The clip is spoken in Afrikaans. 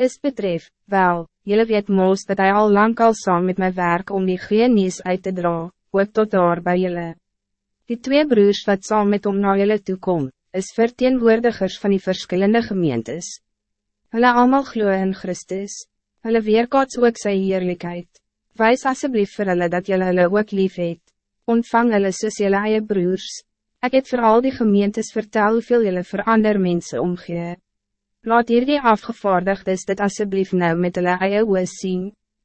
Is betref, wel, jullie weet moos dat hij al lang al saam met mijn werk om die genies uit te dra, ook tot daar bij jullie. Die twee broers wat saam met om na jullie toe kom, is verteenwoordigers van die verschillende gemeentes. Hulle allemaal glo in Christus, hulle weerkaats ook sy heerlijkheid. Wijs alsjeblieft vir hulle dat jullie hulle ook lief het. Ontvang hulle soos jylle eie broers. Ik heb voor al die gemeentes vertel hoeveel jullie voor andere mensen omgee. Laat hier die afgevaardigdes dit alsjeblieft nou met hulle eie oor sien.